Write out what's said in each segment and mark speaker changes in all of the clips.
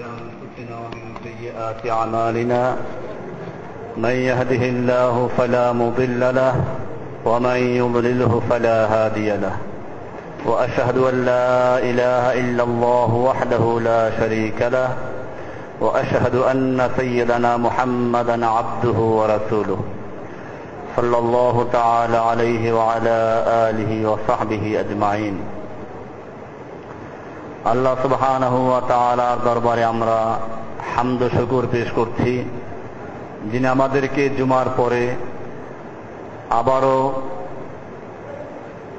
Speaker 1: أنفسنا ومن سيئات أعمالنا من يهده الله فلا مضل له ومن يضلله فلا هادي له. وأشهد أن لا إله إلا الله وحده لا شريك له وأشهد أن سيدنا محمدا عبده ورسوله. صلى الله تعالى عليه وعلى آله وصحبه أجمعين. আল্লাহ সুবহানাহু ওয়া তাআলার দরবারে আমরা হামদ শুকুর পেশ করছি। যিনি আমাদেরকে জুমার পরে আবারও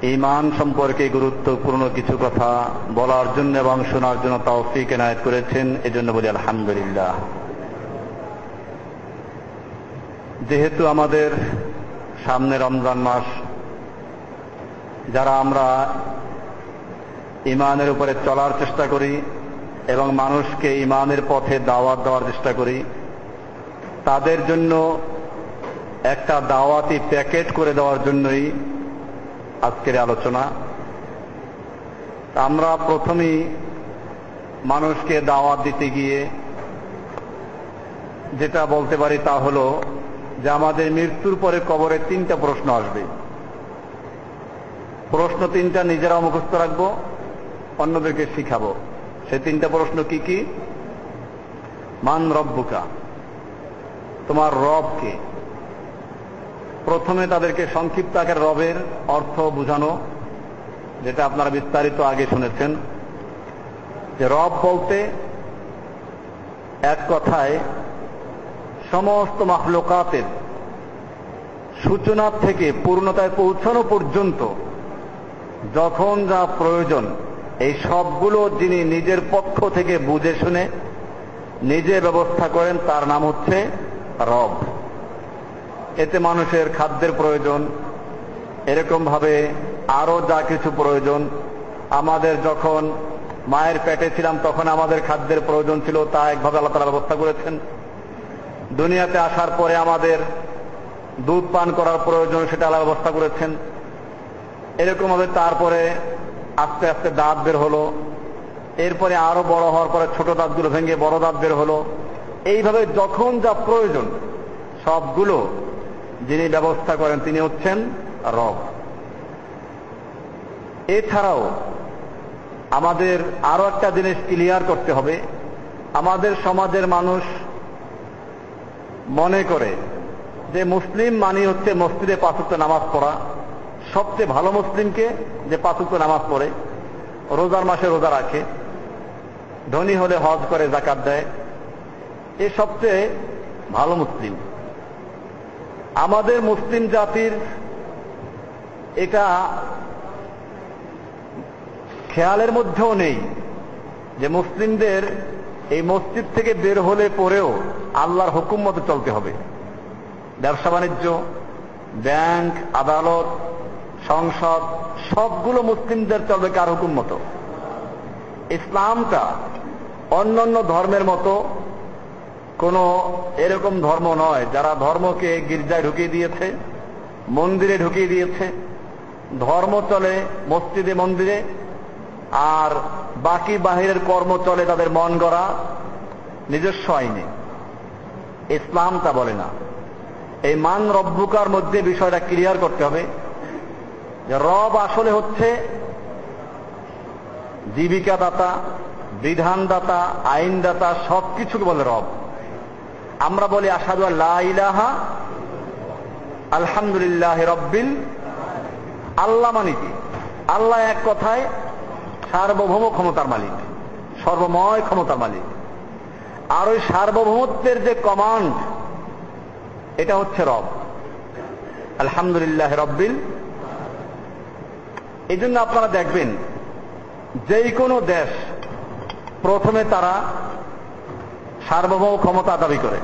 Speaker 1: ইমান সম্পর্কে গুরুত্বপূর্ণ কিছু কথা বলার জন্য এবং শোনার জন্য তাও তৌফিক এনায়েত করেছেন, এজন্য বলি আলহামদুলিল্লাহ। যেহেতু আমাদের সামনে রমজান মাস, যারা আমরা ইমানের উপরে চলার চেষ্টা করি এবং মানুষকে ইমানের পথে দাওয়াত দেওয়ার চেষ্টা করি। তাদের জন্য একটা দাওয়াতি প্যাকেট করে দেওয়ার জন্যই আজকের আলোচনা। আমরা প্রথমেই মানুষকে দাওয়াত দিতে গিয়ে যেটা বলতে পারি তা হল যে আমাদের মৃত্যুর পরে কবরে তিনটা প্রশ্ন আসবে। প্রশ্ন তিনটা নিজেরা মুখস্থ রাখব। অন্যদেরকে শিখাবো। সে তিনটা প্রশ্ন কি কি? মান রব্বুকা, তোমার রব কে? প্রথমে তাদেরকে সংক্ষিপ্ত আকার রবের অর্থ বুঝানো, যেটা আপনারা বিস্তারিত আগে শুনেছেন। যে রব বলতে এক কথায় সমস্ত মাহলোকাতের সূচনা থেকে পূর্ণতায় পৌঁছানো পর্যন্ত যখন যা প্রয়োজন এই সবগুলো যিনি নিজের পক্ষ থেকে বুঝে শুনে নিজে ব্যবস্থা করেন, তার নাম হচ্ছে রব। এতে মানুষের খাদ্যের প্রয়োজন এরকম ভাবে আরও যা কিছু প্রয়োজন। আমাদের যখন মায়ের পেটে ছিলাম, তখন আমাদের খাদ্যের প্রয়োজন ছিল, তা একভাবে আল্লাহ তালা ব্যবস্থা করেছেন। দুনিয়াতে আসার পরে আমাদের দুধ পান করার প্রয়োজন, সেটা আল্লাহ ব্যবস্থা করেছেন। এরকম ভাবে তারপরে আস্তে আস্তে দাঁত বের হলো। এরপরে আরও বড় হওয়ার পরে ছোট দাঁতগুলো ভেঙে বড় দাঁত বের হলো। এইভাবে যখন যা প্রয়োজন, সবগুলো যিনি ব্যবস্থা করেন তিনি হচ্ছেন রব। এছাড়াও আমাদের আরও একটা জিনিস ক্লিয়ার করতে হবে। আমাদের সমাজের মানুষ মনে করে যে মুসলিম মানি হচ্ছে মসজিদে পাঁচত্ব নামাজ পড়া। সবচেয়ে ভালো মুসলিমকে যে পাঁচত্ব নামাজ পড়ে, রোজার মাসে রোজা রাখে, ধনী হলে হজ করে জাকাত দেয়, এ সবচেয়ে ভালো মুসলিম। আমাদের মুসলিম জাতির এটা খেয়ালের মধ্যেও নেই যে মুসলিমদের এই মসজিদ থেকে বের হলে পরেও আল্লাহর হুকুম মতো চলতে হবে। ব্যবসা বাণিজ্য ব্যাংক, আদালত সংসদ, সবগুলো মুসলিমদের চলবে কার হুকুম মতো? ইসলামটা অন্যান্য ধর্মের মতো, কোন এরকম ধর্ম নয়, যারা ধর্মকে গির্জায় ঢুকিয়ে দিয়েছে, মন্দিরে ঢুকিয়ে দিয়েছে। ধর্ম চলে মসজিদে, মন্দিরে, আর বাকি বাহিরের কর্ম চলে তাদের মন গড়া নিজস্ব আইনে। ইসলাম তা বলে না। এই মান রব্বুকার মধ্যে বিষয়টা ক্লিয়ার করতে হবে। রব আসলে হচ্ছে জীবিকা দাতা বিধানদাতা, আইনদাতা, সবকিছুকে বলে রব। আমরা বলি আসাদু আল্লাহ আলহামদুলিল্লাহ রব্বিল আল্লাহ মানে আল্লাহ এক কথায় সার্বভৌম ক্ষমতার মালিক, সর্বময় ক্ষমতার মালিক। আর ওই সার্বভৌমত্বের যে কমান্ড এটা হচ্ছে রব। আলহামদুলিল্লাহ রব্বিল এই জন্য আপনারা দেখবেন যেই কোনো দেশ প্রথমে তারা সার্বভৌম ক্ষমতা দাবি করে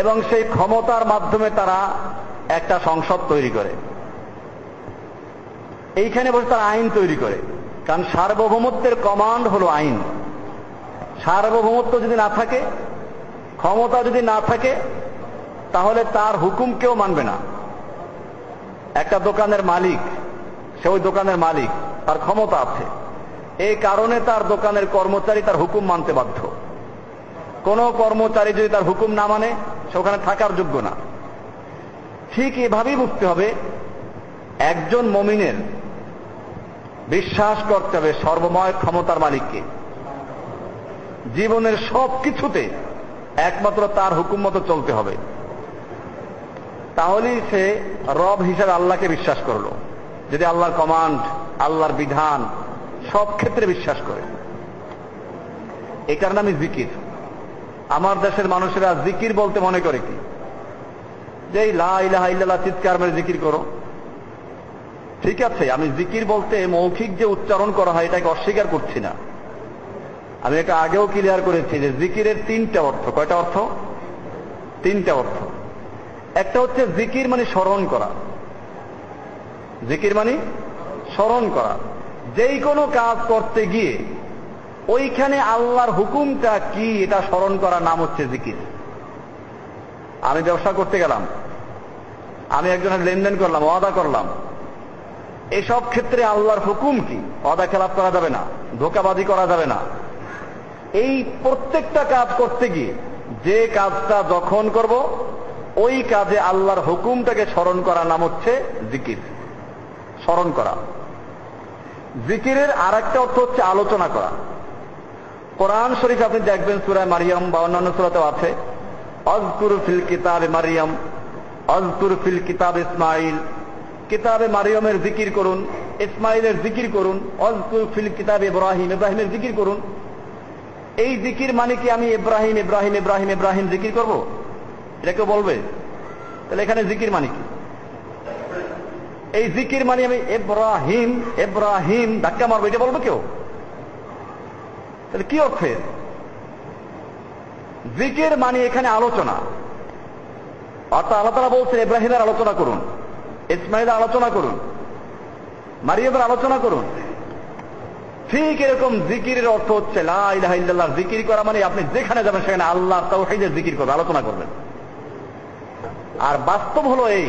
Speaker 1: এবং সেই ক্ষমতার মাধ্যমে তারা একটা সংসদ তৈরি করে। এইখানে বসে তারা আইন তৈরি করে, কারণ সার্বভৌমত্বের কমান্ড হলো আইন। সার্বভৌমত্ব যদি না থাকে, ক্ষমতা যদি না থাকে, তাহলে তার হুকুম কেউ মানবে না। একটা দোকানের মালিক সে ওই দোকানের মালিক, তার ক্ষমতা আছে। এই কারণে তার দোকানের কর্মচারী তার হুকুম মানতে বাধ্য। কোন কর্মচারী যদি তার হুকুম না মানে সে ওখানে থাকার যোগ্য না। ঠিক এভাবেই বুঝতে হবে, একজন মমিনের বিশ্বাস করতে হবে সর্বময় ক্ষমতার মালিককে। জীবনের সব কিছুতে একমাত্র তার হুকুম মতো চলতে হবে। তাহলেই সে রব হিসাবে আল্লাহকে বিশ্বাস করল। যদি আল্লাহর কমান্ড আল্লাহর বিধান সব ক্ষেত্রে বিশ্বাস করে। এটার নামই জিকির। আমার দেশের মানুষেরা জিকির বলতে মনে করে কি? যে এই লা ইলাহা চিৎকার মেরে জিকির করো। ঠিক আছে, আমি জিকির বলতে মৌখিক যে উচ্চারণ করা হয় এটাকে অস্বীকার করছি না। আমি এটা আগেও ক্লিয়ার করেছি যে জিকিরের তিনটা অর্থ। কয়টা অর্থ? তিনটা অর্থ। একটা হচ্ছে জিকির মানে স্মরণ করা। জিকির মানে স্মরণ করা। যেই কোনো কাজ করতে গিয়ে ওইখানে আল্লাহর হুকুমটা কি, এটা স্মরণ করার নাম হচ্ছে জিকির। আমি ব্যবসা করতে গেলাম। আমি একজনের লেনদেন করলাম, ওয়াদা করলাম। এসব ক্ষেত্রে আল্লাহর হুকুম কি? অদা খেলাপ করা যাবে না, ধোকাবাজি করা যাবে না। এই প্রত্যেকটা কাজ করতে গিয়ে যে কাজটা যখন করব, ওই কাজে আল্লাহর হুকুমটাকে স্মরণ করার নাম হচ্ছে জিকির। স্মরণ করা। জিকিরের আর একটা অর্থ হচ্ছে আলোচনা করা। কোরআন শরীফ আপনি দেখবেন সুরায় মারিয়াম বা অন্যান্য সুরাতেও আছে অজকুর ফিল কিতাব মারিয়াম অজকুর ফিল কিতাব ইসমাইল কিতাবে মারিয়মের জিকির করুন ইসমাইলের জিকির করুন অজকুর ফিল কিতাব ইব্রাহিম, ইব্রাহিমের জিকির করুন। এই জিকির মানে কি আমি ইব্রাহিম ইব্রাহিম ইব্রাহিম ইব্রাহিম জিকির করব? এটা কেউ বলবে? তাহলে এখানে জিকির মানে কি? এই জিকির মানে আমি এব্রাহিম এব্রাহিম ধাক্কা মারবো, এটা বলব কেউ? তাহলে কি অর্থে জিকির মানে এখানে আলোচনা। অর্থাৎ আল্লাহ তালা বলছেন, ইব্রাহিমের আলোচনা করুন ইসমাইলের আলোচনা করুন, মারিয়ামের আলোচনা করুন। ঠিক এরকম জিকিরের অর্থ হচ্ছে লাহ জিকির করা মানে আপনি যেখানে যাবেন সেখানে আল্লাহ তাও সেই জিকির করবেন, আলোচনা করবেন। আর বাস্তব হলো এই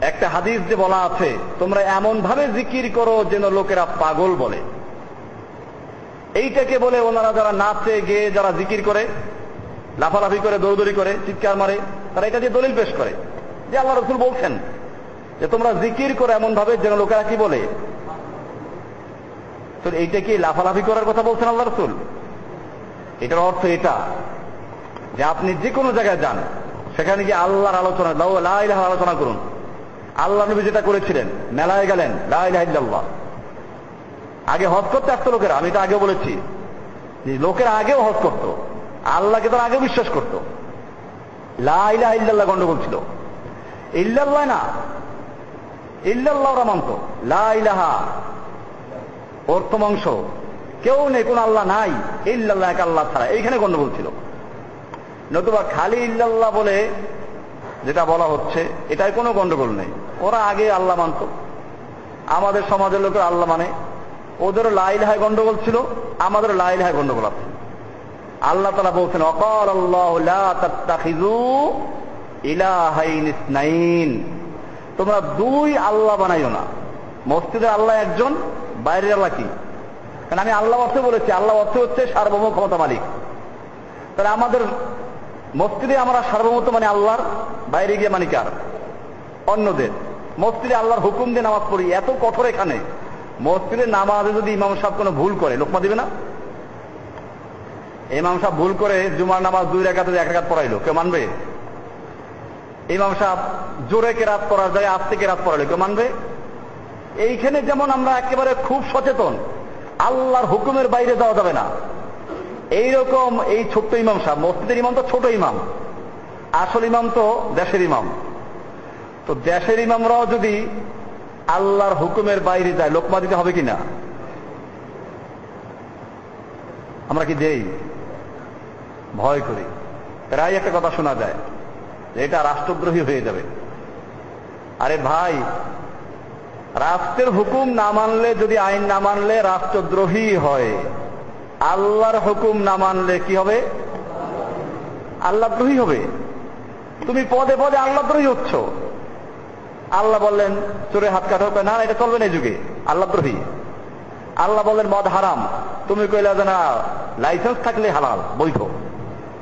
Speaker 1: একটা হাদিস যে বলা আছে, তোমরা এমন ভাবে জিকির করো যেন লোকেরা পাগল বলে। এইটাকে বলে ওনারা যারা নাচে, গেয়ে যারা জিকির করে, লাফালাফি করে, দৌড়দৌড়ি করে, চিৎকার মারে, তারা এটা দিয়ে দলিল পেশ করে। যে আল্লাহ রসুল বলছেন যে তোমরা জিকির করো এমন ভাবে যেন লোকেরা কি বলে? তো এইটা কি লাফালাফি করার কথা বলছেন আল্লাহ রসুল? এটার অর্থ এটা যে আপনি যে কোনো জায়গায় যান, সেখানে গিয়ে আল্লাহর আলোচনা আলোচনা করুন। আল্লাহ নবী যেটা করেছিলেন, মেলায় গেলেন আগে হজ করতে আসতো লোকেরা, আমি তো আগে বলেছি লোকেরা আগেও হজ করত, আল্লাহকে তারা আগে বিশ্বাস করত। লাইলাহ ইল্লাল্লাহ গন্ডগোল ছিল। ইল্লাল্লাহ না, ইল্লাল্লাহ ওরা মানত। লাইলাহা অর্থমাংস কেউ নেই, কোন আল্লাহ নাই, ইল্লাল্লাহ এক আল্লাহ ছাড়া। এইখানে গন্ডগোল ছিল। নতুবা খালি ইল্লাল্লাহ বলে যেটা বলা হচ্ছে এটাই কোনো গন্ডগোল নেই। ওরা আগে আল্লাহ মানত। আমাদের সমাজের লোকের আল্লাহ মানে। ওদেরও লাইলহায় গন্ডগোল ছিল আমাদের লাইলহায় গন্ডগোল আছে। আল্লাহ তালা বলছেন, অকল আল্লাহ তোমরা দুই আল্লাহ বানাইও না। মসজিদের আল্লাহ একজন, বাইরের আল্লাহ কি? কারণ আমি আল্লাহ অর্থে বলেছি, আল্লাহ অর্থে হচ্ছে সার্বভৌম ক্ষমতা মালিক। তাহলে আমাদের মসজিদে আমরা সার্বভৌমত্ব মানে আল্লাহর, বাইরে গিয়ে মানি কার? অন্যদের। মসজিদে আল্লাহর হুকুম দিয়ে নামাজ পড়ি, এত কঠোর এখানে। মসজিদে নামাজে যদি ইমাম সাহেব কোনো ভুল করে, লোকমা দিবে না? ইমাম সাহেব ভুল করে জুমার নামাজ দুই রেখাতে এক রেখাত পড়াইলো, কেউ মানবে? ইমাম সাহেব জোরে কেরাত যায় আজ থেকে রাত পড়াইলো, কেউ মানবে? এইখানে যেমন আমরা একেবারে খুব সচেতন, আল্লাহর হুকুমের বাইরে যাওয়া যাবে না। এইরকম এই ছোট্ট ইমাম সাহেব, মসজিদের ইমাম তো ছোট ইমাম, আসল ইমাম তো দেশের ইমাম। তো দেশের ইমামরাও যদি আল্লাহর হুকুমের বাইরে যায়, লোকমা দিতে হবে কিনা? আমরা কি দেই? ভয় করি। প্রায় একটা কথা শোনা যায়, যে এটা রাষ্ট্রদ্রোহী হয়ে যাবে। আরে ভাই, রাষ্ট্রের হুকুম না মানলে, যদি আইন না মানলে রাষ্ট্রদ্রোহী হয়। আল্লাহর হুকুম না মানলে কি হবে? আল্লাহদ্রোহী হবে। তুমি পদে পদে আল্লাহদ্রোহী হচ্ছ। আল্লাহ বললেন চোরে হাত কাটা না এটা চলবে না যুগে। আল্লাহ আল্লাহদ্রোহী আল্লাহ বললেন, মদ হারাম। তুমি কইলা যে, না, লাইসেন্স থাকলে হালাল, বৈধ।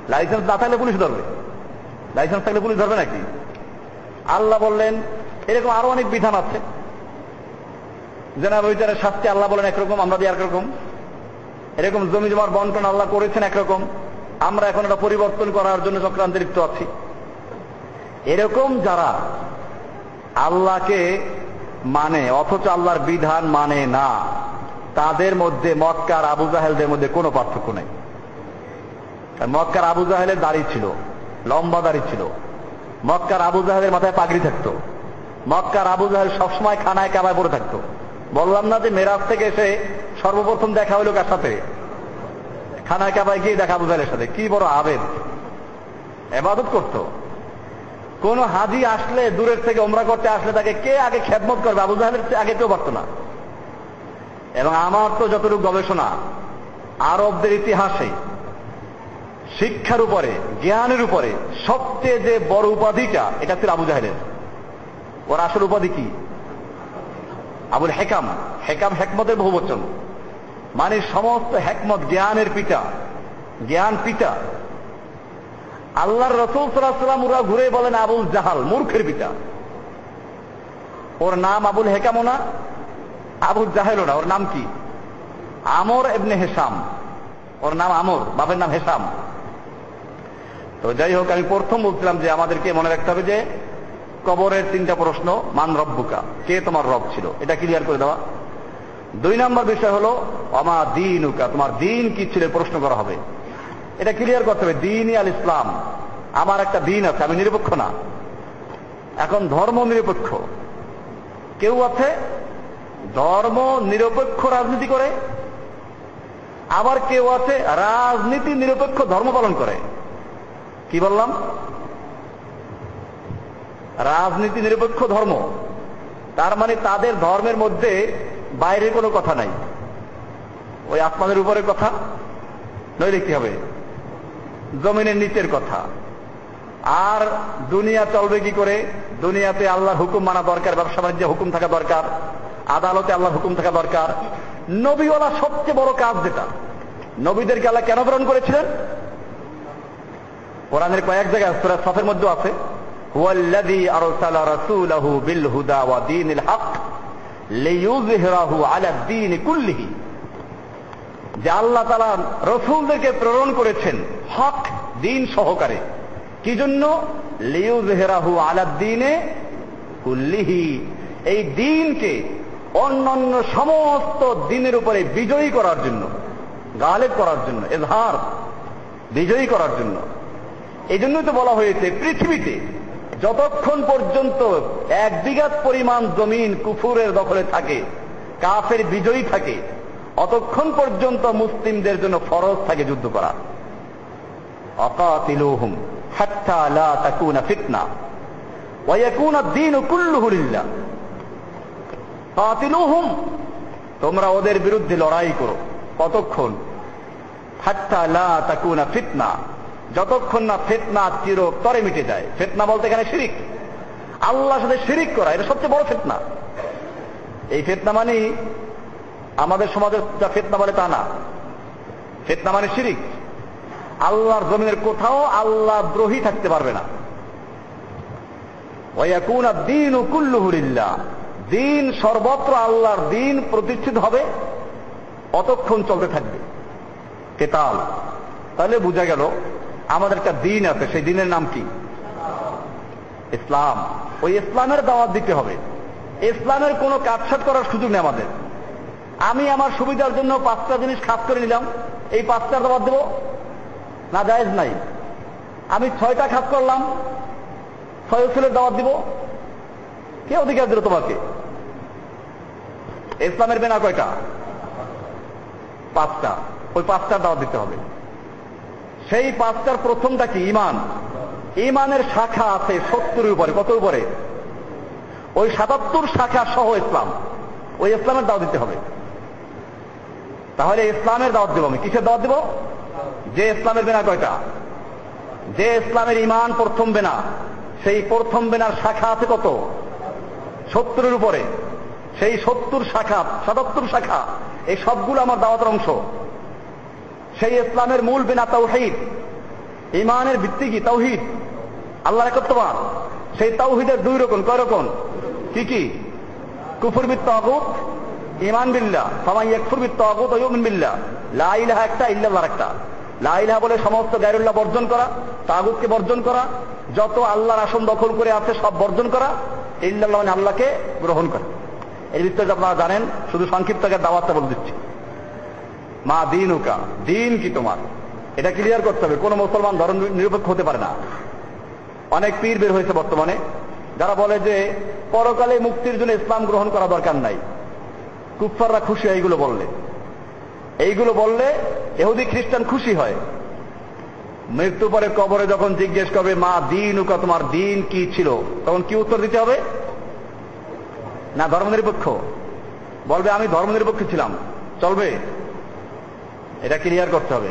Speaker 1: লাইসেন্স না থাকলে পুলিশ ধরবে। লাইসেন্স থাকলে পুলিশ ধরবে নাকি? আল্লাহ বললেন, এরকম আরও অনেক বিধান আছে। জেনার ওইটারের শাস্তি আল্লাহ বলেন একরকম, আমরা দিয়ে একরকম এরকম জমি জমার বন্টন আল্লাহ করেছেন একরকম। আমরা এখন এটা পরিবর্তন করার জন্য চক্রান্তে লিপ্ত আছি। এরকম যারা আল্লাহকে মানে অথচ আল্লাহর বিধান মানে না। তাদের মধ্যে মক্কার আবু জাহেলদের মধ্যে কোনো পার্থক্য নেই। মক্কার আবু জাহেলের দাড়ি ছিল, লম্বা দাড়ি ছিল। মক্কার আবু জাহেলের মাথায় পাগড়ি থাকতো। মক্কার আবু জাহেল সবসময় খানায় কাবায় পড়ে থাকতো। বললাম না যে মেরাজ থেকে এসে সর্বপ্রথম দেখা হইল কার সাথে? খানায় কাবায় গিয়ে দেখা আবু জাহেলের সাথে। কি বড় আবেদ এবাদত করতো। কোন হাজি আসলে দূরের থেকে ওমরা করতে আসলে তাকে কে আগে খেদমত করবে? আবু জাহেলের আগে কেউ পারত না। এবং আমার তো যতটুকু গবেষণা, আরবদের ইতিহাসে, শিক্ষার উপরে, জ্ঞানের উপরে সবচেয়ে যে বড় উপাধিটা, এটা ছিল আবু জাহেলের। ওর আসল উপাধি কি? আবুল হেকাম। হেকাম হেকমতের বহু বচন মানে সমস্ত হেকমত, জ্ঞানের পিতা। জ্ঞান পিতা। আল্লাহর রসুল সাল্লাম ওরা ঘুরে বলেন আবুল জাহাল, মূর্খের পিতা। ওর নাম আবুল হেকামো না, আবুল জাহেলও না। ওর নাম কি? আমর এবনে হেসাম। ওর নাম আমর, বাপের নাম হেসাম। তো যাই হোক, আমি প্রথম বলছিলাম যে আমাদেরকে মনে রাখতে হবে যে কবরের তিনটা প্রশ্ন, মান রব্বুকা, কে তোমার রব ছিল? এটা ক্লিয়ার করে দেওয়া। দুই নম্বর বিষয় হলো অমা দিন উকা তোমার দিন কি ছিল? প্রশ্ন করা হবে। এটা ক্লিয়ার করতে হবে, দিন আল ইসলাম। আমার একটা দিন আছে, আমি নিরপেক্ষ না। এখন ধর্ম নিরপেক্ষ। কেউ আছে, ধর্ম নিরপেক্ষ রাজনীতি করে। আবার কেউ আছে, রাজনীতি নিরপেক্ষ ধর্ম পালন করে। কি বললাম? রাজনীতি নিরপেক্ষ ধর্ম। তার মানে তাদের ধর্মের মধ্যে বাইরের কোনো কথা নাই। ওই আসমানের উপরে কথা। নইলে কি হবে? জমিনের নিচের কথা। আর দুনিয়া চলবে কি করে? দুনিয়াতে আল্লাহর হুকুম মানা দরকার, ব্যবসা বাণিজ্যে হুকুম থাকা দরকার, আদালতে আল্লাহর হুকুম থাকা দরকার। নবীওয়ালা সবচেয়ে বড় কাজ যেটা, নবীদেরকে আল্লাহ কেন প্রেরণ করেছিলেন? কোরআনের কয়েক জায়গায় সফের মধ্যে আছে বিল হুদা যে আল্লাহ তাআলা রসূলদেরকে প্রেরণ করেছেন হক, দিন সহকারে। কি জন্য? লিইয়ুযহিরাহু আলা দ্বীনে কুল্লিহি। এই দিনকে অন্যান্য সমস্ত দিনের উপরে বিজয়ী করার জন্য, গালেব করার জন্য, এজহার, বিজয়ী করার জন্য। এই জন্যই তো বলা হয়েছে, পৃথিবীতে যতক্ষণ পর্যন্ত এক বিঘাত পরিমাণ জমিন কুফুরের দখলে থাকে, কাফের বিজয়ী থাকে অতক্ষণ পর্যন্ত মুসলিমদের জন্য ফরজ থাকে যুদ্ধ করা। তোমরা ওদের বিরুদ্ধে লড়াই করো। কতক্ষণ? হাত্তা ফিতনা। যতক্ষণ না ফেতনা চিরতরে মিটে যায়। ফেতনা বলতে এখানে শিরিক। আল্লাহর সাথে শিরিক করা, এটা সবচেয়ে বড় ফেতনা। এই ফেতনা মানে আমাদের সমাজে যা ফেতনা বলে তা না। ফেতনা মানে শিরিক। আল্লাহর জমিনের কোথাও আল্লাহ দ্রোহী থাকতে পারবে না। দিন উকুল্লুহুরিল্লাহ দিন সর্বত্র আল্লাহর দিন প্রতিষ্ঠিত হবে, অতক্ষণ চলতে থাকবে। কেতাল। তাহলে বোঝা গেল, আমাদের একটা দিন আছে, সেই দিনের নাম কি? ইসলাম। ওই ইসলামের দাওয়াত দিতে হবে। ইসলামের কোনো কাটছাট করার সুযোগ নেই আমাদের। আমি আমার সুবিধার জন্য পাঁচটা জিনিস খাস করে নিলাম। এই পাঁচটার দাওয়াত দেব? না, জায়েজ নাই। আমি ছয়টা খাস করলাম। ছয় উসুলের দাওয়াত দিব। কে অধিকার দিল তোমাকে? ইসলামের বেনা কয়টা? পাঁচটা। ওই পাঁচটার দাওয়াত দিতে হবে। সেই পাঁচটার প্রথমটা কি? ইমান ইমানের শাখা আছে সত্তরের উপরে। কত উপরে? ওই সাতাত্তর শাখা সহ ইসলাম। ওই ইসলামের দাওয়াত দিতে হবে। তাহলে ইসলামের দাওয়াত দেব আমি। কিসের দাওয়াত দেব? যে ইসলামের বেনা কয়টা? যে ইসলামের ইমান প্রথম বেনা সেই প্রথম বেনার শাখা আছে কত? সত্তরের উপরে। সেই সত্তর শাখা সাতাত্তর শাখা এই সবগুলো আমার দাওয়াতের অংশ। সেই ইসলামের মূল বিনা তৌহিদ ইমানের ভিত্তি কি? তাওহিদ। আল্লাহ একত্ববাদ। সেই তাওহিদের দুই রকম কয় রকম? কি কি? কুফুর বিত্ত ইমান বিল্লাহ। সবাই একফুর বিত্ত আগুত ইউমিন বিল্লাহ। লা ইলাহা একটা ইল্লাল্লাহর একটা। লা ইলাহা বলে সমস্ত গায়রুল্লাহ বর্জন করা, তাগুতকে বর্জন করা, যত আল্লাহর আসন দখল করে আছে সব বর্জন করা, ইল্লাল্লাহ মানে আল্লাহকে গ্রহণ করে। এর বিস্তারিত আপনারা জানেন, শুধু সংক্ষিপ্ত আগে দাওয়াতটা বলে দিচ্ছি। মা দিন উকা দিন কি তোমার? এটা ক্লিয়ার করতে হবে, কোন মুসলমান ধর্ম নিরপেক্ষ হতে পারে না। অনেক পীর বের হয়েছে বর্তমানে, যারা বলে যে, পরকালে মুক্তির জন্য ইসলাম গ্রহণ করা দরকার নাই। কুফাররা খুশি হয়, এইগুলো বললে। এইগুলো বললে এহুদি খ্রিস্টান খুশি হয়। মৃত্যু পরে কবরে যখন জিজ্ঞেস করবে, মা, দিন উকা, তোমার দিন কি ছিল? তখন কি উত্তর দিতে হবে? না, ধর্মনিরপেক্ষ। বলবে, আমি ধর্মনিরপেক্ষ ছিলাম। চলবে? এটা ক্লিয়ার করতে হবে।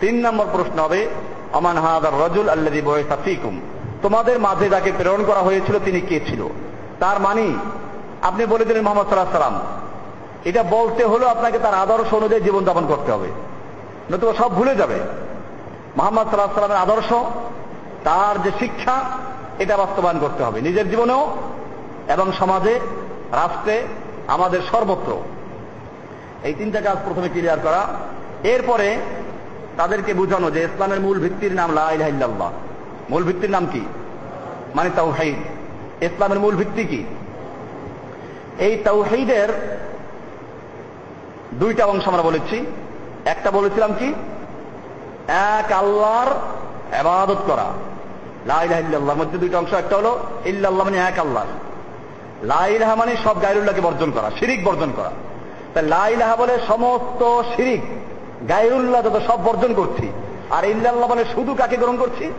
Speaker 1: তিন নম্বর প্রশ্ন হবে আমান হাদার রজুল আল্লাদি বয়সাফিকুম তোমাদের মাঝে যাকে প্রেরণ করা হয়েছিল, তিনি কে ছিল? তার মানি, আপনি বলে দিলেন মোহাম্মদ সাল্লাহ সাল্লাম এটা বলতে হলো আপনাকে তার আদর্শ অনুযায়ী জীবনযাপন করতে হবে। নতুবা সব ভুলে যাবে। মোহাম্মদ সাল্লাহ সাল্লামের আদর্শ, তার যে শিক্ষা, এটা বাস্তবায়ন করতে হবে। নিজের জীবনেও এবং সমাজে, রাষ্ট্রে আমাদের সর্বত্র। এই তিনটা কাজ প্রথমে ক্লিয়ার করা। এরপরে তাদেরকে বুঝানো যে ইসলামের মূল ভিত্তির নাম লাহ মূল ভিত্তির নাম কি? মানে তাওহাইদ ইসলামের মূল ভিত্তি কি? এই তাওহাইদের দুইটা অংশ আমরা বলেছি। একটা বলেছিলাম কি? এক আল্লাহর আবাদত করা। লাইলাহিল্লাহর মধ্যে দুইটা অংশ, একটা হলো ইল্লাল্লাহ মানে এক আল্লাহ। লাইলাহা মানে সব গায়রুল্লাহকে বর্জন করা, শিরিক বর্জন করা। তা লাইলাহা বলে সমস্ত শিরিক, গায়রুল্লাহ যত সব বর্জন করছি। আর ইল্লাল্লাহ বলে শুধু কাকে গ্রহণ করছি?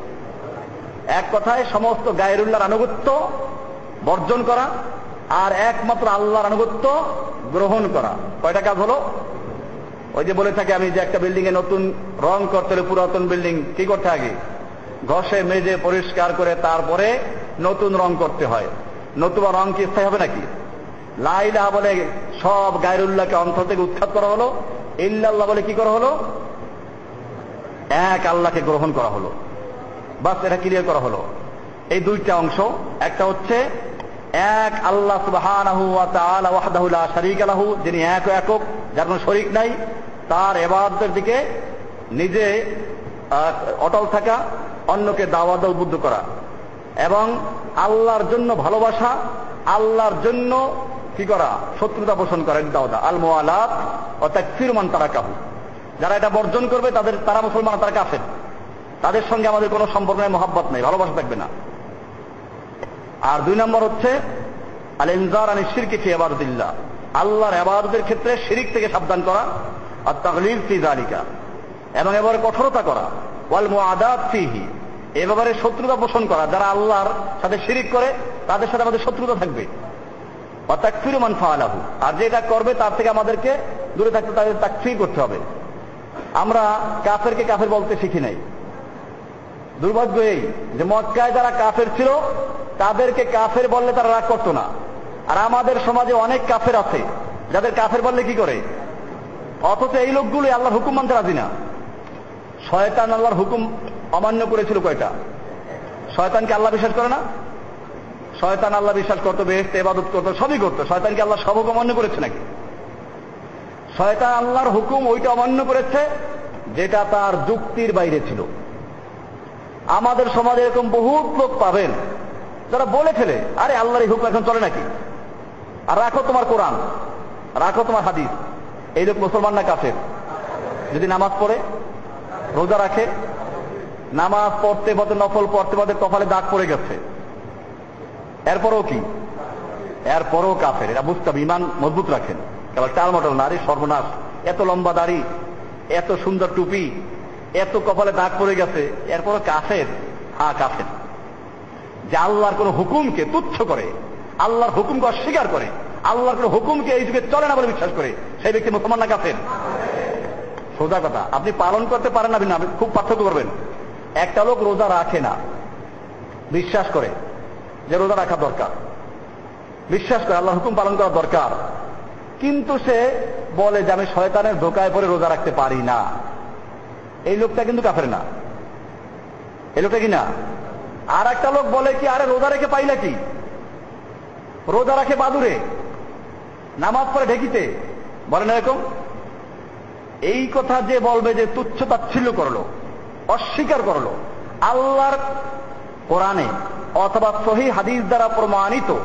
Speaker 1: এক কথায় সমস্ত গায়রুল্লাহর আনুগত্য বর্জন করা আর একমাত্র আল্লাহর আনুগত্য গ্রহণ করা। কয়টা কাজ হলো? ওই যে বলে থাকে, আমি যে একটা বিল্ডিং এ নতুন রং করতে হলে পুরাতন বিল্ডিং কি করতে আগে? ঘষে, মেজে, পরিষ্কার করে তারপরে নতুন রং করতে হয়। নতুবা রং কি স্থায়ী হবে নাকি? লাইলা বলে সব গায়রুল্লাহকে অন্তর থেকে উৎখাত করা হলো। ইল্লাল্লাহ বলে কি করা হলো? এক আল্লাহকে গ্রহণ করা হলো। বাস, এটা ক্লিয়ার করা হলো। এই দুইটা অংশ, একটা হচ্ছে এক আল্লাহ সুবহানাহু ওয়া তাআলা ওয়াহদাহু লা শারীকা লাহু, যিনি এক একক, যার কোনো শরীক নাই, তার ইবাদতের দিকে নিজে অটল থাকা, অন্যকে দাওয়াত উদ্বুদ্ধ করা। এবং আল্লাহর জন্য ভালোবাসা, আল্লাহর জন্য কি করা? শত্রুতা পোষণ করা দাওদা আল মোয়ালাত ও তাকফির মান তারা কাহু যারা এটা বর্জন করবে, তাদের, তারা মুসলমান, তারা কাফের। তাদের সঙ্গে আমাদের কোনো সম্পর্ক নেই, মহাব্বত নেই, ভালোবাসা থাকবে না। আর দুই নম্বর হচ্ছে আল ইনজার আনি শিরকে ফি আবাদুল্লাহ আল্লাহর আবাদতের ক্ষেত্রে শিরিক থেকে সাবধান করা, আর তাকলিল ফি জালিকা এবং এবারে কঠোরতা করা, ওয়াল মুআদাত ফিহি। এ ব্যাপারে শত্রুতা পোষণ করা, যারা আল্লাহর সাথে শিরিক করে, তাদের সাথে আমাদের শত্রুতা থাকবে। তাকফির মান ফাআলাহু। আর যেটা করবে, তার থেকে আমাদেরকে দূরে থাকতে, তাদের তাকফির করতে হবে। আমরা কাফেরকে কাফের বলতে শিখি নাই। দুর্ভাগ্য এই যে মক্কায় যারা কাফের ছিল, তাদেরকে কাফের বললে তারা রাগ করতো না। আর আমাদের সমাজে অনেক কাফের আছে, যাদের কাফের বললে কি করে? অথচ এই লোকগুলো আল্লাহর হুকুম মানতে রাজি না। শয়তান আল্লাহর হুকুম অমান্য করেছিল কয়টা? শয়তানকে আল্লাহ বিশ্বাস করে না? শয়তান আল্লাহ বিশ্বাস করতো বেশ এবাদত করতো, সবই করতো। শয়তানকে আল্লাহ সব হুকুম অমান্য করেছে নাকি? শয়তান আল্লাহর হুকুম ওইটা অমান্য করেছে, যেটা তার যুক্তির বাইরে ছিল। আমাদের সমাজে এরকম বহুত লোক পাবেন। যারা বলে ফেলে, আরে আল্লাহর এই হুকুম এখন চলে নাকি? আর রাখো তোমার কোরআন, রাখো তোমার হাদিস। এই লোক মুসলমান না কাফের? যদি নামাজ পড়ে, রোজা রাখে, নামাজ পড়তে পড়তে, নফল পড়তে পড়তে কপালে দাগ পড়ে গেছে। এরপরও কি? এরপরও কাফের। এরা বুঝতে হবে ইমান মজবুত রাখেন। কেবল চাল মটল নারী সর্বনাশ। এত লম্বা দাড়ি, এত সুন্দর টুপি এত কপালে দাগ পড়ে গেছে, এরপরও কাফের? হ্যাঁ কাফের। যে আল্লাহর কোন হুকুমকে তুচ্ছ করে, আল্লাহর হুকুমকে অস্বীকার করে, আল্লাহর কোন হুকুমকে এই যুগে চলে না বলে বিশ্বাস করে, সেই ব্যক্তি মুসলমান না কাফের? সোজা কথা, আপনি পালন করতে পারেন না, আপনি খুব পার্থক্য করবেন। একটা লোক রোজা রাখে না, বিশ্বাস করে যে রোজা রাখা দরকার। বিশ্বাস করে আল্লাহ হুকুম পালন করা দরকার। কিন্তু সে বলে যে আমি শয়তানের ধোকায় পরে রোজা রাখতে পারি না। এই লোকটা কিন্তু কাফের না। এই লোকটা কি না? আর একটা লোক বলে কি, আরে, রোজা রেখে পাইলা কি? রোজা রাখে বাদুরে, নামাজ পড়ে ঢেকিতে। বলেন এরকম? এই কথা যে বলবে যে তুচ্ছ তাচ্ছিল্য করল, অস্বীকার করল, আল্লাহর কোরআনে অথবা সহি হাদিস দ্বারা প্রমাণিত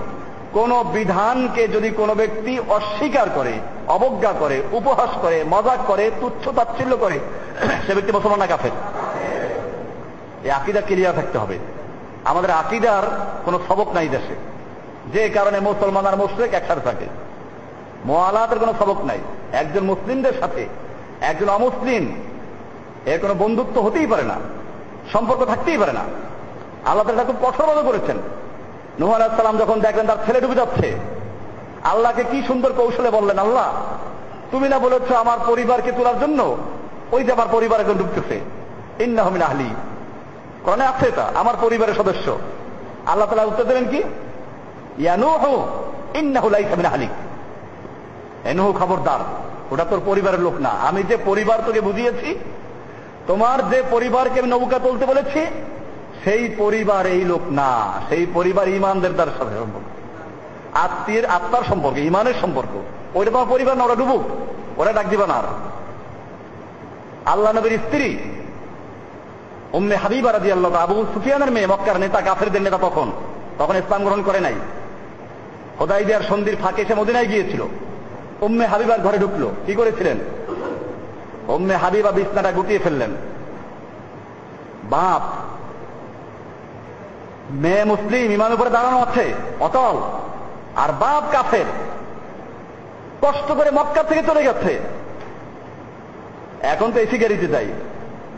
Speaker 1: কোন বিধানকে যদি কোনো ব্যক্তি অস্বীকার করে, অবজ্ঞা করে, উপহাস করে, মজাক করে, তুচ্ছ তাচ্ছিল্য করে, সে ব্যক্তি মুসলমান না কাফের? এই আকিদা ক্লিয়ার থাকতে হবে। আমাদের আকিদার কোনো সবক নাই দেশে। যে কারণে মুসলমান আর মুশ্রেক একসাথে থাকে। মোয়ালাতের কোনো সবক নাই। একজন মুসলিমদের সাথে, একজন অমুসলিম, এর কোনো বন্ধুত্ব হতেই পারে না। সম্পর্ক থাকতেই পারে না। আল্লাহ তালা খুব কঠোরভাবে করেছেন নুহ আলাহিসাল্লাম যখন দেখলেন তার ছেলে ডুবে যাচ্ছে, আল্লাহকে কি সুন্দর কৌশলে বললেন, আল্লাহ, তুমি না বলেছ আমার পরিবারকে তোলার জন্য? ওই যে আমার পরিবার এখন ডুবতেছে। ইন্নাহমিন আহলি। কোরআনে আছে এটা, আমার পরিবারের সদস্য। আল্লাহ তালা উত্তর দেবেন কি? ইয়ানুহ খবরদার, ওটা তোর পরিবারের লোক না। আমি যে পরিবার তোকে বুঝিয়েছি, তোমার যে পরিবারকে আমি নৌকা তুলতে বলেছি সেই পরিবার এই লোক না। সেই পরিবার ইমানদের দ্বারা সাথে সম্পর্ক। আত্মীয় আত্মার সম্পর্ক, ইমানের সম্পর্ক। ওইটা তোমার পরিবার না, ওরা ডুবুক। ওরা ডাক দিবা না আর। আল্লাহ নবীর স্ত্রী, উম্মে হাবিবা রাজি আল্লাহ আবু সুফিয়ানের মেয়ে, মক্কার নেতা, কাফেরদের নেতা তখন। তখন ইসলাম গ্রহণ করে নাই। হোদাই দেয়ার সন্ধির ফাঁকে সে মদিনায় গিয়েছিল। উম্মে হাবিবার ঘরে ঢুকলো। কি করেছিলেন? উম্মে হাবিবা বিছনাটা গুটিয়ে ফেললেন। বাপ মেয়ে মুসলিম, ইমানের উপরে দাঁড়ানো আছে, অটল, আর বাপ কাফের। কষ্ট করে মক্কা থেকে চলে গেছে। এখন তো এসি গাড়িতে যাই।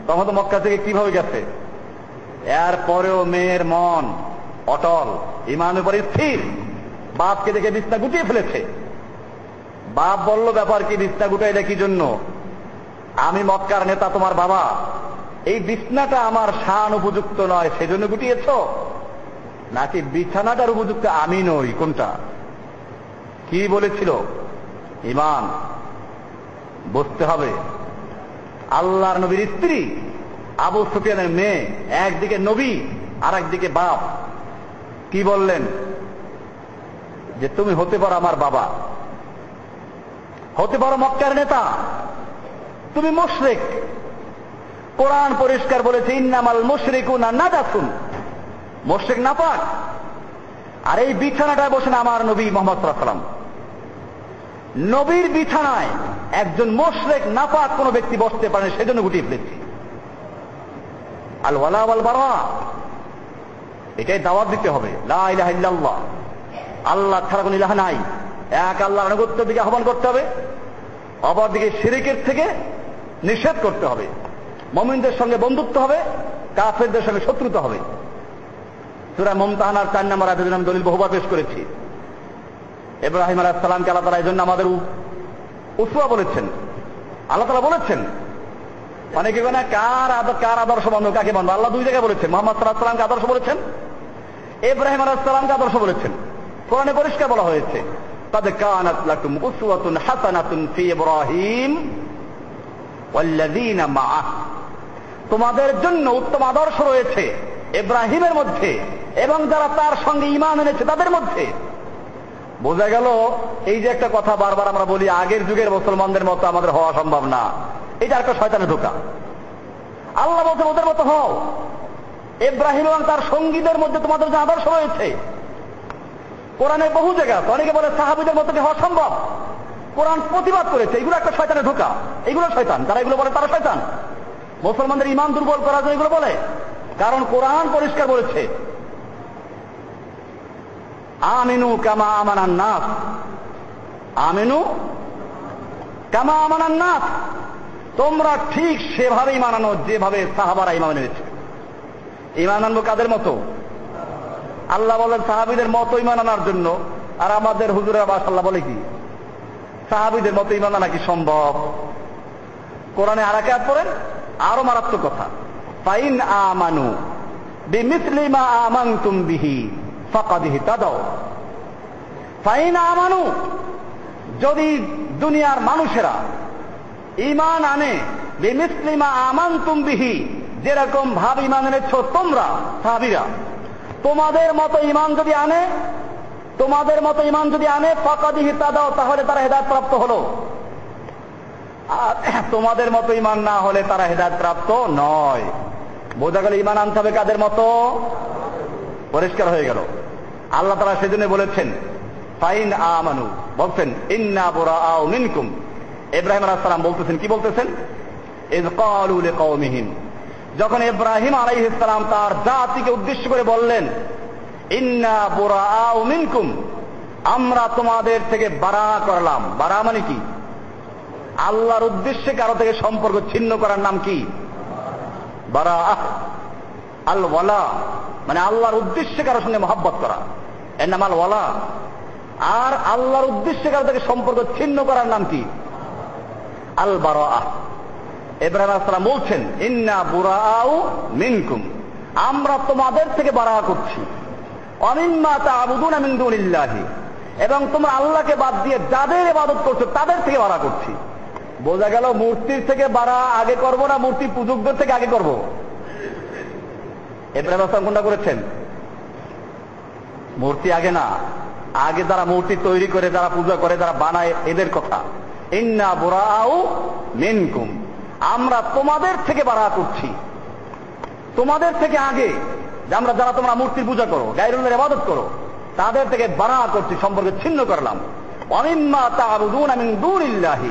Speaker 1: তখন তো মক্কা থেকে কীভাবে গেছে? এরপরেও মেয়ের মন অটল ইমান উপরে স্থির। বাপকে দেখে বিছনা গুটিয়ে ফেলেছে। বাপ বলল, ব্যাপার কি, বিছনা গুটাইলে কি জন্য? আমি মক্কার নেতা তোমার বাবা। এই বিছনাটা আমার শান উপযুক্ত নয়, সেজন্য গুটিয়েছ? নাকি বিছানাটার উপযুক্ত আমি নই? কোনটা? কি বলেছিল? ইমান। বসতে হবে। আল্লাহর নবীর স্ত্রী, আবু সুফিয়ানের মেয়ে, একদিকে নবী আর একদিকে বাপ। কি বললেন? যে তুমি হতে পারো আমার বাবা। হতে পারো মক্কার নেতা। তুমি মুশরেক। কোরআন পরিষ্কার বলেছে, ইন্নামাল মুশরিকু না না মুশরিক না পাক? আর এই বিছানাটায় বসেন আমার নবী মোহাম্মদ সাল্লাম নবীর বিছানায় একজন মোশরেক নাপাক কোন ব্যক্তি বসতে পারেন, সেজন্য গুটিয়ে ফেলেছি। আল ওয়ালা আল বারা এটাই দাওয়াত দিতে হবে। লাহ আল্লাহ ছাড়া কোন ইলাহা নাই। এক আল্লাহ আনুগত্যের দিকে আহ্বান করতে হবে। অপর দিকে সিরিকের থেকে নিষেধ করতে হবে। মমিনদের সঙ্গে বন্ধুত্ব হবে। কাফেরদের সঙ্গে শত্রুতা হবে। সুরা মমতাহানার চার নম্বর আবেদন আমি দলিল বহুবার পেশ করেছি ইব্রাহিম আলাহ সালামকে আল্লাহ তালা এই জন্য আমাদের উসুয়া বলেছেন আল্লাহ তালা বলেছেন অনেকে মানে কার কার আদর্শ বন্ধ কাকে বন্ধ আল্লাহ দুই জায়গায় বলেছেন মোহাম্মদ সাল্লাহ সাল্লামকে আদর্শ বলেছেন ইব্রাহিম আলাহ সালামকে আদর্শ বলেছেন কোরআনে পরিষ্কার বলা হয়েছে قد كانت لكم أسوة حسنة في إبراهيم والذين معه তোমাদের জন্য উত্তম আদর্শ রয়েছে ইব্রাহিমের মধ্যে এবং যারা তার সঙ্গে ইমান এনেছে তাদের মধ্যে। বোঝা গেল, এই যে একটা কথা বারবার আমরা বলি, আগের যুগের মুসলমানদের মতো আমাদের হওয়া সম্ভব না। এটা একটা শয়তানে ঢোকা আল্লাহ বলতে ওদের মতো হও। ইব্রাহিম এবং তার সঙ্গীদের মধ্যে তোমাদের যে আদর্শ রয়েছে। কোরআনের বহু জায়গা অনেকে বলে সাহাবিদের মতো হওয়া সম্ভব? কোরআন প্রতিবাদ করেছে। এগুলো একটা শয়তানে ঢোকা এগুলো শয়তান। তারা এগুলো বলে, তারা শয়তান। মুসলমানদের ইমান দুর্বল করার জন্য এগুলো বলে। কারণ কোরআন পরিষ্কার বলেছে, আমিনু কামা আমানান নাস। আমিনু কামা আমানান নাস। তোমরা ঠিক সেভাবেই মানানো, যেভাবে সাহাবারা ইমান এনেছে। ইমান আনব কাদের মতো? আল্লাহ বলেন, সাহাবিদের মতো ইমান আনার জন্য। আর আমাদের হুজুরের আবাস আল্লাহ বলে কি? সাহাবিদের মতো ইমান আনা কি সম্ভব? কোরআনে আর একে পড়েন, আরও মারাত্মক কথা। ফাইন আমানু বিমিসলিমা আমানতুম বিহি ফাকাদিহি তাদাও ফাইন আমানু, যদি দুনিয়ার মানুষেরা ইমান আনে বেমিসলিমা আমান তুমবিহি যেরকম ভাব ইমান এনেছ তোমরা, সাহাবিরা, তোমাদের মতো ইমান যদি আনে, তোমাদের মতো ইমান যদি আনে, ফাঁকাদি হিতা দাও তাহলে তারা হেদায়ত প্রাপ্ত হলো। তোমাদের মতো ইমান না হলে তারা হেদায়ত প্রাপ্ত নয়। বোঝা গেল ইমান আনতে হবে কাদের মতো? পরিষ্কার হয়ে গেল। আল্লাহ তারা সেজন্য বলেছেন, ফাইন আমানু, বলছেন, ইন্না বুরা আও ইব্রাহিম আলাহ সালাম বলতেছেন, কি বলতেছেন? ইজ কালু লিকাওমিহিম। যখন ইব্রাহিম আলাইহিস সালাম তার জাতিকে উদ্দেশ্য করে বললেন, ইন্না বুরা আও মিনকুম, আমরা তোমাদের থেকে বারা করলাম। বারা মানে কি? আল্লাহর উদ্দেশ্যে কারও থেকে সম্পর্ক ছিন্ন করার নাম কি? বারা আল ওয়ালা মানে আল্লাহর উদ্দেশ্যে কারোর সঙ্গে মহাব্বত করা। এর নাম আল ওয়ালা, আর আল্লাহর উদ্দেশ্যে কারও থেকে সম্পর্ক ছিন্ন করার নাম কি? আল বারা এব্রাহিম আসসালাম বলছেন, ইন্না বুরাউ মিনকুম, আমরা তোমাদের থেকে বারা করছি। অমিম্মা তা আবুদুন মিন দুনিল্লাহি, এবং তোমরা আল্লাহকে বাদ দিয়ে যাদের ইবাদত করছ তাদের থেকে বাড়া করছি। বোঝা গেল মূর্তির থেকে বাড়া আগে করব না মূর্তি পূজকদের থেকে আগে করব? এব্রাহিম আসলাম কোনটা করেছেন? মূর্তি আগে না, আগে যারা মূর্তি তৈরি করে, যারা পূজা করে, যারা বানায়, এদের কথা। ইন্না বুরাউ মিনকুম। আমরা তোমাদের থেকে বাড়া করছি। তোমাদের থেকে আগে আমরা যারা তোমরা মূর্তির পূজা করো গাইরুল্লার ইবাদত করো, তাদের থেকে বাড়া করছি, সম্পর্কে ছিন্ন করলাম। অমিম্মা তাবুদুন আমিন দুনিল্লাহি।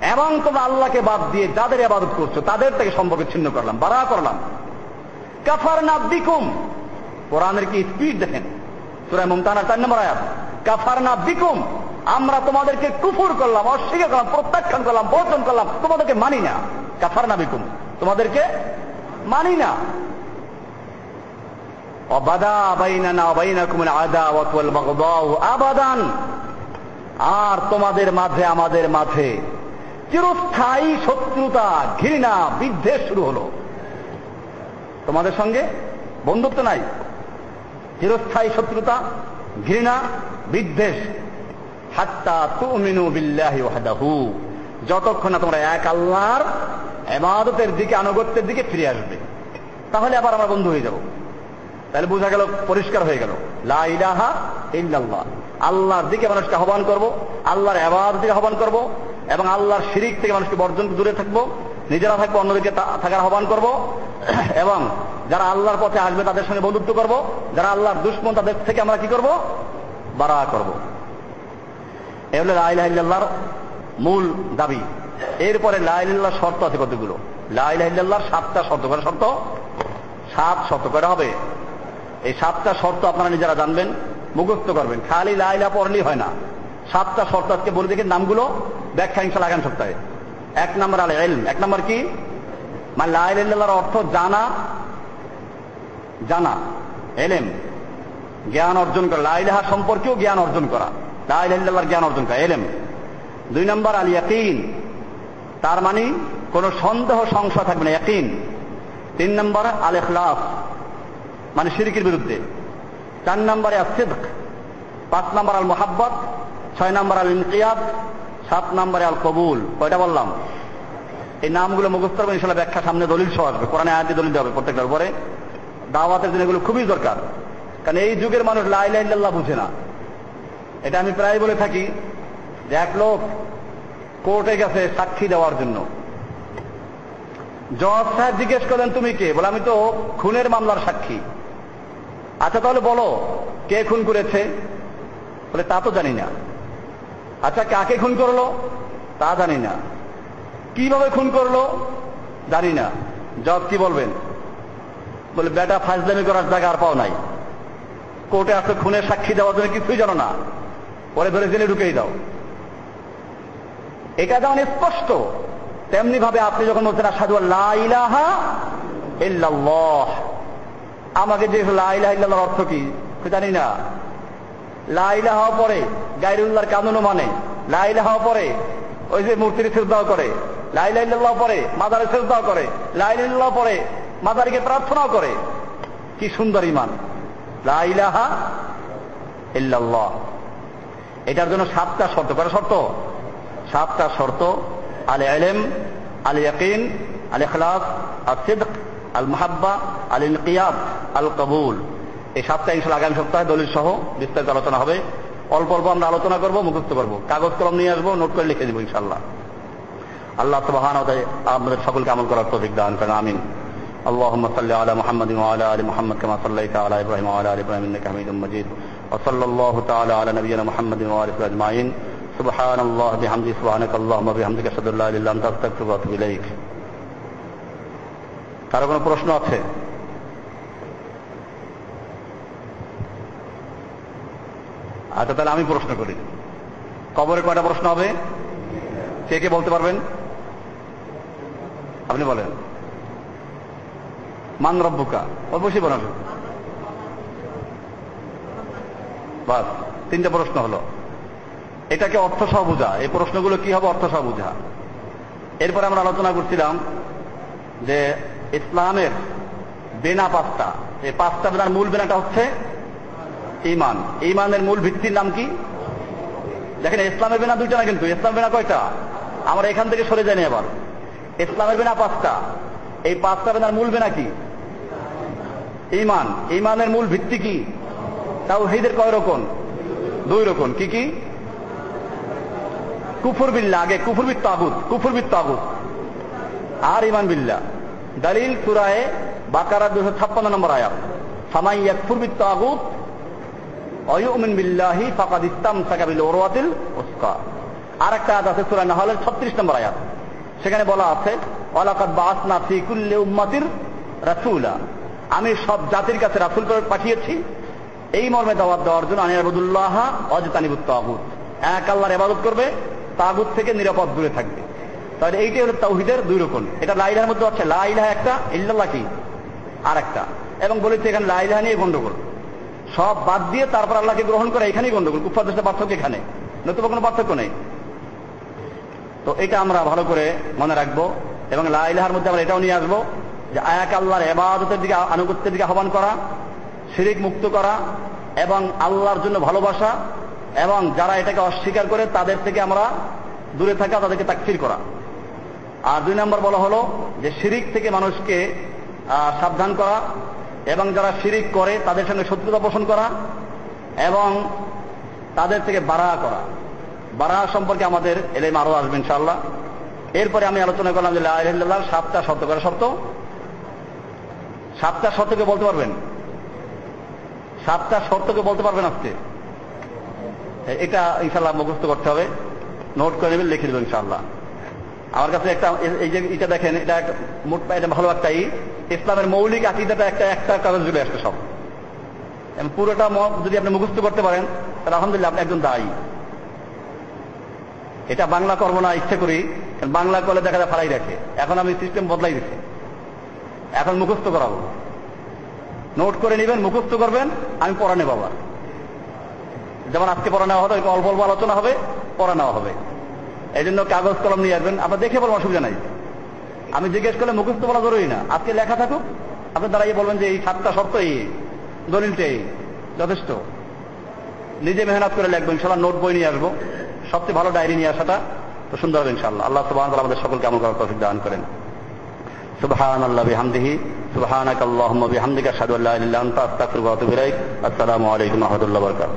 Speaker 1: এবং তোমরা আল্লাহকে বাদ দিয়ে যাদের ইবাদত করছ, তাদের থেকে সম্পর্কে ছিন্ন করলাম, বাড়া করলাম। কাফার না বিকুম কোরআনের কি স্পিড দেখেন? সুরায় মুমতানার চার নম্বর আয়াত। কাফার না বিকুম আমরা তোমাদেরকে কুফুর করলাম, অস্বীকার করলাম, প্রত্যাখ্যান করলাম, বর্জন করলাম, তোমাদেরকে মানি না। কাফার না বিকুম তোমাদেরকে মানি না। অবাদা বাইনানা বাইনাকুমুল আদাওয়াত ওয়াল বাগদাউ আবাদান। আর তোমাদের মাঝে, আমাদের মাঝে চিরস্থায়ী শত্রুতা, ঘৃণা, বিদ্বেষ শুরু হলো। তোমাদের সঙ্গে বন্ধুত্ব নাই। চিরস্থায়ী শত্রুতা, ঘৃণা, বিদ্বেষ। হাত্তা তুমিনু বিল্লাহি ওয়াহদাহু। যতক্ষণ না তোমরা এক আল্লাহর এবাদতের দিকে, আনুগত্যের দিকে ফিরে আসবে, তাহলে আবার আমরা বন্ধু হয়ে যাব। তাহলে বোঝা গেল, পরিষ্কার হয়ে গেল। লা ইলাহা ইল্লাল্লাহ। আল্লাহর দিকে মানুষকে আহ্বান করব, আল্লাহর দিকে আহ্বান করব এবং আল্লাহর শিরিক থেকে মানুষকে বর্জন দূরে থাকব, নিজেরা থাকব অন্যদিকে থাকার আহ্বান করব, এবং যারা আল্লাহর পথে আসবে তাদের সঙ্গে বন্ধুত্ব করব, যারা আল্লাহর দুশ্মন তাদের থেকে আমরা কি করব? বাড়া করব। এ হলো লাইলাহিল্লাহর মূল দাবি। এরপরে লাইলাহ শর্ত আছে কতগুলো? লাইলাহিল্লাহর সাতটা শর্ত। করে শর্ত? সাত শর্ত। করে হবে? এই সাতটা শর্ত আপনারা নিজেরা জানবেন, মুখস্থ করবেন। খালি লাইলা পড়লেই হয় না। সাতটা শর্ত আজকে বলে দেখেন নামগুলো। ব্যাখ্যা লাগান সপ্তাহে এক নম্বর এলম এক নম্বর কি? মানে অর্থ জানা জানা, এলেম, জ্ঞান অর্জন করা। লাইলাহা সম্পর্কেও জ্ঞান অর্জন করা। লাইলার জ্ঞান অর্জন করা, এলেম। দুই নম্বর আল ইয়াকিন। তার মানে কোন সন্দেহ সংশয় থাকবে না, ইয়াকিন। তিন নম্বর আল এখলাস মানে শিরিকের বিরুদ্ধে। চার নম্বরে আসিদক পাঁচ নম্বর আল মোহাব্বত। ছয় নম্বর আল ইনকিয়াদ। সাত নম্বরে আল কবুল কয়টা বললাম? এই নামগুলো মুখস্থ করবেন ইনশাল্লাহ ব্যাখ্যা সামনে দলিল সহ আসবে। কোরআনে আয়াতে দলিল দেবে প্রত্যেকটার উপরে। দাওয়াতের জন্য এগুলো খুবই দরকার। কারণ এই যুগের মানুষ লাই লাইল্লাহ বুঝে না। এটা আমি প্রায় বলে থাকি যে এক লোক কোর্টে গেছে সাক্ষী দেওয়ার জন্য। জজ সাহেব জিজ্ঞেস করলেন, তুমি কে? বলে, আমি তো খুনের মামলার সাক্ষী। আচ্ছা তাহলে বলো, কে খুন করেছে? বলে, তা তো জানি না। আচ্ছা কাকে খুন করল? তা জানি না। কীভাবে খুন করল? জানি না। জজ কি বলবেন? বলে, বেটা, ফাজলামি করার জায়গা আর পাও নাই। কোর্টে আসতে খুনের সাক্ষী দেওয়ার জন্য কিছুই জানো না। পরে ধরে জেলে ঢুকেই দাও। এটা যেমন স্পষ্ট। তেমনি ভাবে আপনি যখন বলছেন ইল্লাল্লাহ, আমাকে যে ইল্লাল্লাহর অর্থ কি? জানি না। লাইলা হওয়া পরে, গাইরুল্লাহর কানুনও মানে। লাইলা হওয়া পরে, ওই যে মূর্তির শ্রদ্ধাও করে। লাইলা ইল্লাল্লাহ পরে মাদারে শ্রদ্ধাও করে। লাইলা পরে, মাদারিকে প্রার্থনাও করে। কি সুন্দর ইমান লাইলাহা ইল্লাল্লাহ। এটার জন্য সাতটা শর্ত। করে শর্ত? সাতটা শর্ত। আল আলেম আল ইয়াকিন আল ইখলাস আল সিদ্ক আল মাহাব্বা আল ইনকিয়াব আল কবুল এই সাতটা ইনশাল আগামী সপ্তাহে দলিল সহ বিস্তারিত আলোচনা হবে অল্প অল্প আমরা আলোচনা করবো মুখস্থ করবো কাগজ কলম নিয়ে আসবো নোট করে লিখে দিব ইনশাল্লাহ আল্লাহ সুবাহান আমাদের সকলকে আমল করার তৌফিক দান করেন আমিন اللهم صل على محمد وعلى ال محمد كما صليت على ابراهيم وعلى ال ابراهيم انك حميد مجيد وصلى الله تعالى على نبينا محمد وعلى اله اجمعين سبحان الله بحمده سبحانك اللهم وبحمدك اشهد ان لا اله الا انت استغفرك واتوب اليك কারো কোনো প্রশ্ন আছে আচ্ছা তাহলে আমি প্রশ্ন করি। কবরে কয়টা প্রশ্ন হবে? কে কে বলতে পারবেন? আপনি বলেন। মান রব্বুকা। অবশ্যই বানাবেন বাস, তিনটা প্রশ্ন হলো। এটাকে অর্থ সহ বোঝা। এই প্রশ্নগুলো কি হবে? অর্থ সহ বোঝা। এরপরে আমরা আলোচনা করছিলাম যে ইসলামের বেনা পাঁচটা। এই পাঁচটা বেনার মূল বেনাটা হচ্ছে ইমান। ইমানের মূল ভিত্তির নাম কি? দেখেন, ইসলামের বেনা দুইটা না কিন্তু ইসলাম বেনা কয়টা? আমরা এখান থেকে সরে যাইনি আবার ইসলামের বেনা পাঁচটা। এই পাঁচটা বেনার মূল বেনা কি? ইমান। ইমানের মূল ভিত্তি কি? তাও হেদের কয় রকম? দুই রকম। কি কি? কুফুর বিল্লা আগে কুফুর বিত তাগুত। কুফুর বিত তাগুত। আর ইমান বিল্লা দলিল সুরায় বাকারা দুশো ছাপ্পান্ন নম্বর আয়াত। সামাই ইয়াকফুর বিত তাগুত অয়ুমিন বিল্লাহি ফাকাদ ইসলাম সাকাবিল ওরওয়াতিল উস্কা। আর একটা আয়াত আছে, সূরা নাহলের 36 নম্বর আয়াত। সেখানে বলা আছে, ওয়ালাকাদ বাসনা ফি কুল্লি উম্মাতির রাসূলা। আমি সব জাতির কাছে রাসূল পাঠিয়েছি। এই মর্মে দাওয়াত দেওয়ার জন্য আমি আবুদুল্লাহ অজতানিবুত তাগুত। এক আল্লাহর ইবাদত করবে, তাগুত থেকে নিরাপদ দূরে থাকবে। তাহলে এইটাই হলো তাওহিদের দুই রকম। এটা লাইলার মধ্যে আছে লাইলাহা একটা, ইল্লাল্লাহ কি? আর একটা এবং বলেছে এখানে লাইলাহা নিয়ে গন্ডগোল। সব বাদ দিয়ে তারপর আল্লাহকে গ্রহণ করে এখানেই গন্ডগোল। কুফার দেশের পার্থক্য এখানে। নতুবা কোনো পার্থক্য নেই। তো এটা আমরা ভালো করে মনে রাখব এবং লাইলাহার মধ্যে আমরা এটাও নিয়ে আসব যে আয়াক আল্লাহর এবাদতের দিকে, আনুগত্যের দিকে আহ্বান করা, শিরিক মুক্ত করা এবং আল্লাহর জন্য ভালোবাসা এবং যারা এটাকে অস্বীকার করে তাদের থেকে আমরা দূরে থাকা, তাদেরকে তাকফির করা। আর দুই নম্বর বলা হলো যে শিরিক থেকে মানুষকে সাবধান করা এবং যারা শিরিক করে, তাদের সঙ্গে শত্রুতা পোষণ করা এবং তাদের থেকে বাড়া করা। বাড়া সম্পর্কে আমাদের এলেম আরও আসবে ইনশাল্লাহ এরপরে আমি আলোচনা করলাম যে লাহ সাতটা শর্ত। করে শর্ত? সাতটা শর্তকে বলতে পারবেন? সাতটা শর্তকে বলতে পারবেন আজকে? এটা ইনশাল্লাহ মুখস্থ করতে হবে। নোট করে নেবেন, লিখে দেবেন ইনশাল্লাহ আমার কাছে একটা, এই যে এটা দেখেন, এটা মোট এটা ভালো একটা ইসলামের মৌলিক আকিদাটা একটা একটা কাগজ জুড়ে আসছে সব। পুরোটা মত যদি আপনি মুখস্থ করতে পারেন, তাহলে আলহামদুলিল্লাহ আপনি একজন দায়ী। এটা বাংলা করব না, ইচ্ছে করি বাংলা করলে দেখা যায় ফালাই রাখে এখন আমি সিস্টেম বদলাই দিচ্ছি এখন মুখস্থ করাবো। নোট করে নেবেন, মুখস্থ করবেন, আমি পড়া নেব আবার। যেমন আজকে পড়া নেওয়া হবে, অল্প অল্প আলোচনা হবে, পড়া নেওয়া হবে। এই জন্য কাগজ কলম নিয়ে আসবেন আপনার দেখে বলবেন অসুবিধা নাই আমি জিজ্ঞেস করলে মুখস্থ বলা জরুরি না আজকে লেখা থাকুক আপনি দাঁড়াইয়ে বলবেন যে এই সাতটা শর্ত এই দলিলটা এই যথেষ্ট নিজে মেহনত করে লিখবো ইনশাল্লাহ নোট বই নিয়ে আসবো সবচেয়ে ভালো ডায়েরি নিয়ে আসাটা তো সুন্দর হবে ইনশাল্লাহ আল্লাহ সুবাহ আমাদের সকলকে আমল করার তৌফিক দান করেন سبحان الله بحمده سبحانك اللهم بحمدك اشهد ان لا اله الا انت استغفرك واتوب اليك السلام عليكم ورحمه الله وبركاته